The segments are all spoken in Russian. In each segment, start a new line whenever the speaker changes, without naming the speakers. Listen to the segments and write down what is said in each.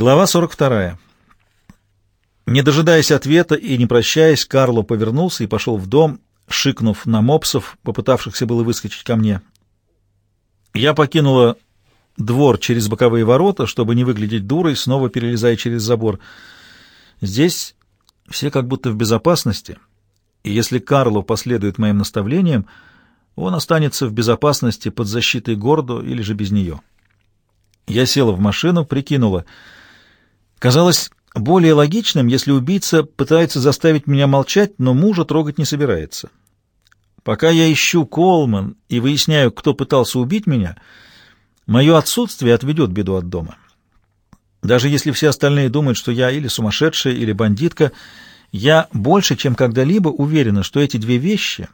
Глава 42. Не дожидаясь ответа и не прощаясь, Карло повернулся и пошел в дом, шикнув на мопсов, попытавшихся было выскочить ко мне. Я покинула двор через боковые ворота, чтобы не выглядеть дурой, снова перелезая через забор. Здесь все как будто в безопасности, и если Карло последует моим наставлениям, он останется в безопасности под защитой города или же без нее. Я села в машину, прикинула. Казалось более логичным, если убийца пытается заставить меня молчать, но мужа трогать не собирается. Пока я ищу Колман и выясняю, кто пытался убить меня, мое отсутствие отведет беду от дома. Даже если все остальные думают, что я или сумасшедшая, или бандитка, я больше, чем когда-либо уверена, что эти две вещи,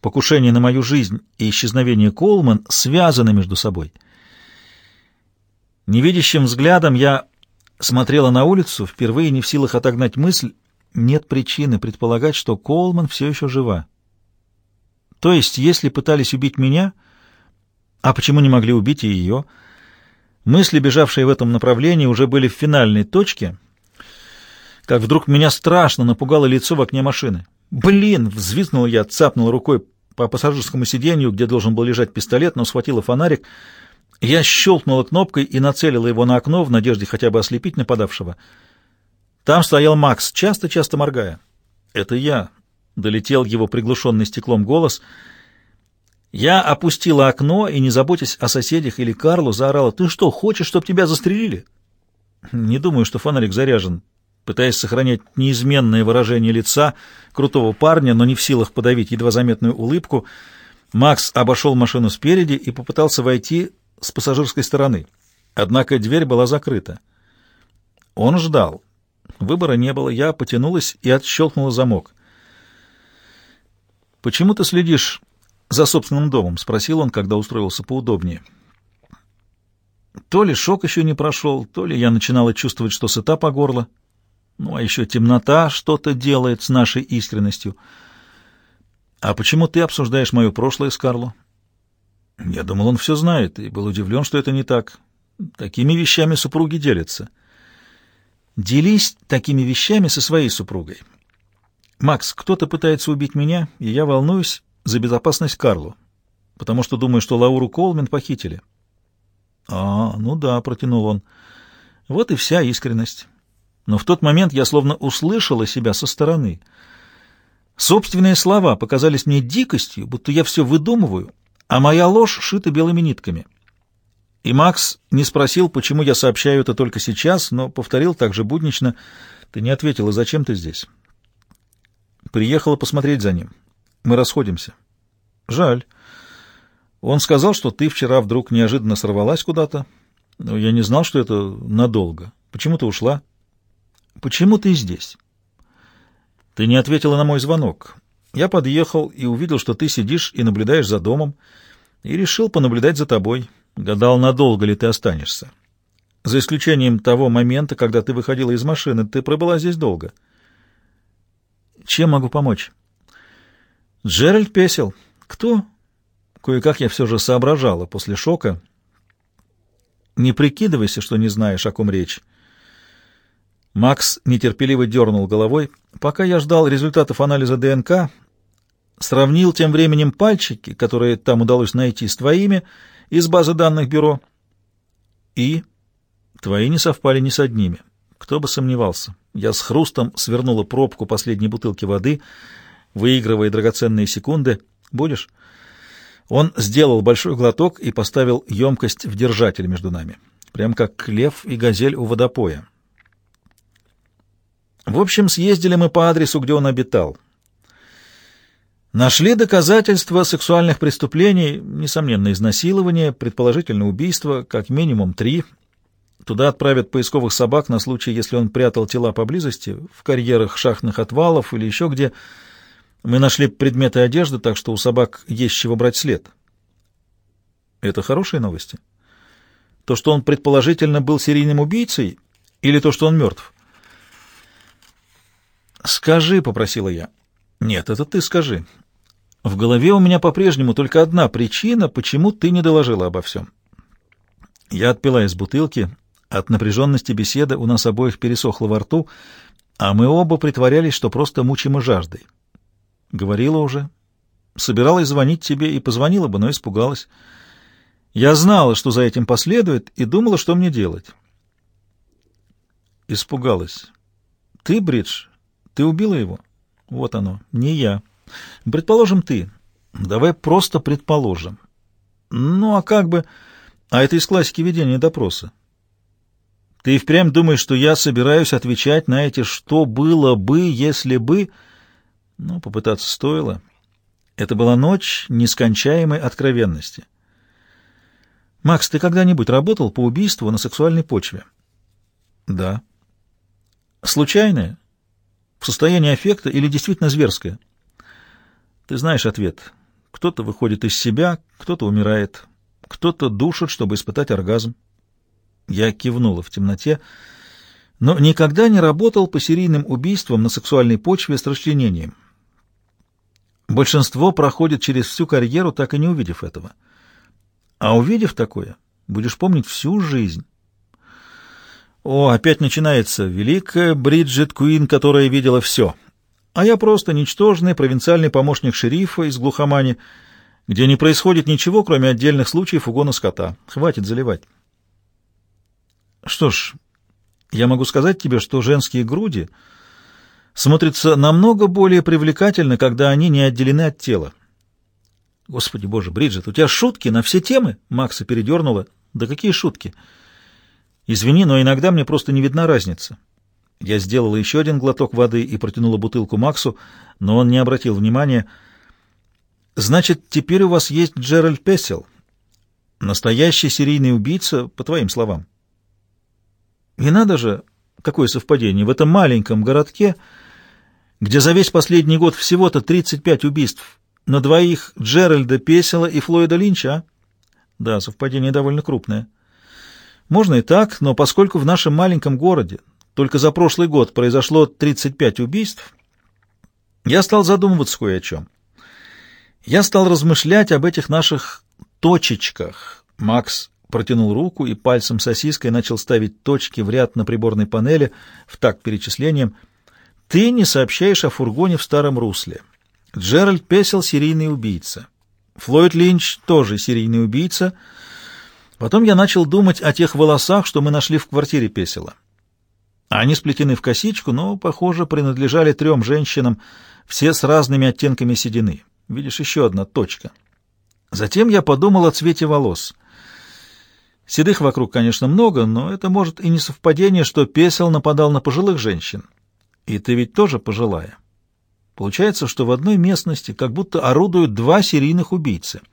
покушение на мою жизнь и исчезновение Колман, связаны между собой — Невидящим взглядом я смотрела на улицу, впервые не в силах отогнать мысль, нет причины предполагать, что Колман все еще жива. То есть, если пытались убить меня, а почему не могли убить и ее? Мысли, бежавшие в этом направлении, уже были в финальной точке, как вдруг меня страшно напугало лицо в окне машины. «Блин!» — взвизгнул я, цапнул рукой по пассажирскому сиденью, где должен был лежать пистолет, но схватила фонарик — я щелкнула кнопкой и нацелила его на окно в надежде хотя бы ослепить нападавшего. Там стоял Макс, часто-часто моргая. «Это я», — долетел его приглушенный стеклом голос. Я опустила окно и, не заботясь о соседях или Карлу, заорала, «Ты что, хочешь, чтобы тебя застрелили?» Не думаю, что фонарик заряжен. Пытаясь сохранять неизменное выражение лица крутого парня, но не в силах подавить едва заметную улыбку, Макс обошел машину спереди и попытался войти с пассажирской стороны. Однако дверь была закрыта. Он ждал. Выбора не было. Я потянулась и отщелкнула замок. «Почему ты следишь за собственным домом?» — спросил он, когда устроился поудобнее. То ли шок еще не прошел, то ли я начинала чувствовать, что сыта по горло. Ну, а еще темнота что-то делает с нашей искренностью. «А почему ты обсуждаешь мое прошлое с Карло?» Я думал, он все знает, и был удивлен, что это не так. Такими вещами супруги делятся. Делись такими вещами со своей супругой. Макс, кто-то пытается убить меня, и я волнуюсь за безопасность Карлу, потому что думаю, что Лауру Колмен похитили. А, ну да, протянул он. Вот и вся искренность. Но в тот момент я словно услышала себя со стороны. Собственные слова показались мне дикостью, будто я все выдумываю, а моя ложь шита белыми нитками. И Макс не спросил, почему я сообщаю это только сейчас, но повторил также буднично, «Ты не ответила, зачем ты здесь?» «Приехала посмотреть за ним. Мы расходимся». «Жаль. Он сказал, что ты вчера вдруг неожиданно сорвалась куда-то, но я не знал, что это надолго. Почему ты ушла?» «Почему ты здесь?» «Ты не ответила на мой звонок. Я подъехал и увидел, что ты сидишь и наблюдаешь за домом, и решил понаблюдать за тобой. Гадал, надолго ли ты останешься. За исключением того момента, когда ты выходила из машины, ты пробыла здесь долго. Чем могу помочь? Джеральд Песел. Кто? Кое-как я все же соображала после шока. Не прикидывайся, что не знаешь, о ком речь. Макс нетерпеливо дернул головой. Пока я ждал результатов анализа ДНК, сравнил тем временем пальчики, которые там удалось найти, с твоими из базы данных бюро. И твои не совпали ни с одними. Кто бы сомневался. Я с хрустом свернула пробку последней бутылки воды, выигрывая драгоценные секунды. Будешь? Он сделал большой глоток и поставил емкость в держатель между нами, прям как лев и газель у водопоя. В общем, съездили мы по адресу, где он обитал. Нашли доказательства сексуальных преступлений, несомненно, изнасилование, предположительно убийство, как минимум три. Туда отправят поисковых собак на случай, если он прятал тела поблизости, в карьерах шахтных отвалов или еще где. Мы нашли предметы одежды, так что у собак есть чего брать след. Это хорошие новости? То, что он предположительно был серийным убийцей, или то, что он мертв? «Скажи», — попросила я. «Нет, это ты скажи. В голове у меня по-прежнему только одна причина, почему ты не доложила обо всем». Я отпила из бутылки, От напряженности беседы у нас обоих пересохло во рту, а мы оба притворялись, что просто мучимы жаждой. Говорила уже. Собиралась звонить тебе и позвонила бы, но испугалась. Я знала, что за этим последует, и думала, что мне делать. Испугалась. Ты, Бридж, ты убила его? Вот оно, не я. Предположим, ты. Давай просто предположим. Ну, а как бы... А это из классики ведения допроса. Ты и впрямь думаешь, что я собираюсь отвечать на эти «что было бы, если бы...» Ну, попытаться стоило. Это была ночь нескончаемой откровенности. «Макс, ты когда-нибудь работал по убийству на сексуальной почве?» «Да». «Случайное? В состоянии аффекта или действительно зверское?» «Ты знаешь ответ. Кто-то выходит из себя, кто-то умирает, кто-то душит, чтобы испытать оргазм». Я кивнула в темноте, но никогда не работал по серийным убийствам на сексуальной почве с расчленением. Большинство проходит через всю карьеру, так и не увидев этого. А увидев такое, будешь помнить всю жизнь. О, опять начинается великая Бриджит Куин, которая видела все. А я просто ничтожный провинциальный помощник шерифа из глухомани, где не происходит ничего, кроме отдельных случаев угона скота. Хватит заливать. Что ж, я могу сказать тебе, что женские груди смотрятся намного более привлекательно, когда они не отделены от тела. Господи боже, Бриджит, у тебя шутки на все темы? Макса передернула. Да какие шутки? Извини, но иногда мне просто не видна разница. Я сделала еще один глоток воды и протянула бутылку Максу, но он не обратил внимания. Значит, теперь у вас есть Джеральд Пессел, настоящий серийный убийца, по твоим словам. И надо же, какое совпадение, в этом маленьком городке, где за весь последний год всего-то 35 убийств, на двоих Джеральда Песела и Флойда Линча, а? Да, совпадение довольно крупное. Можно и так, но поскольку в нашем маленьком городе только за прошлый год произошло 35 убийств, я стал задумываться кое о чем. Я стал размышлять об этих наших точечках. Макс протянул руку и пальцем сосиской начал ставить точки в ряд на приборной панели в такт перечислением. «Ты не сообщаешь о фургоне в старом русле. Джеральд Песел — серийный убийца. Флойд Линч тоже серийный убийца. Потом я начал думать о тех волосах, что мы нашли в квартире Песела. Они сплетены в косичку, но, похоже, принадлежали трем женщинам, все с разными оттенками седины. Видишь, еще одна точка. Затем я подумал о цвете волос — Седых вокруг, конечно, много, но это может и не совпадение, что песел нападал на пожилых женщин. И ты ведь тоже пожилая. Получается, что в одной местности как будто орудуют два серийных убийцы —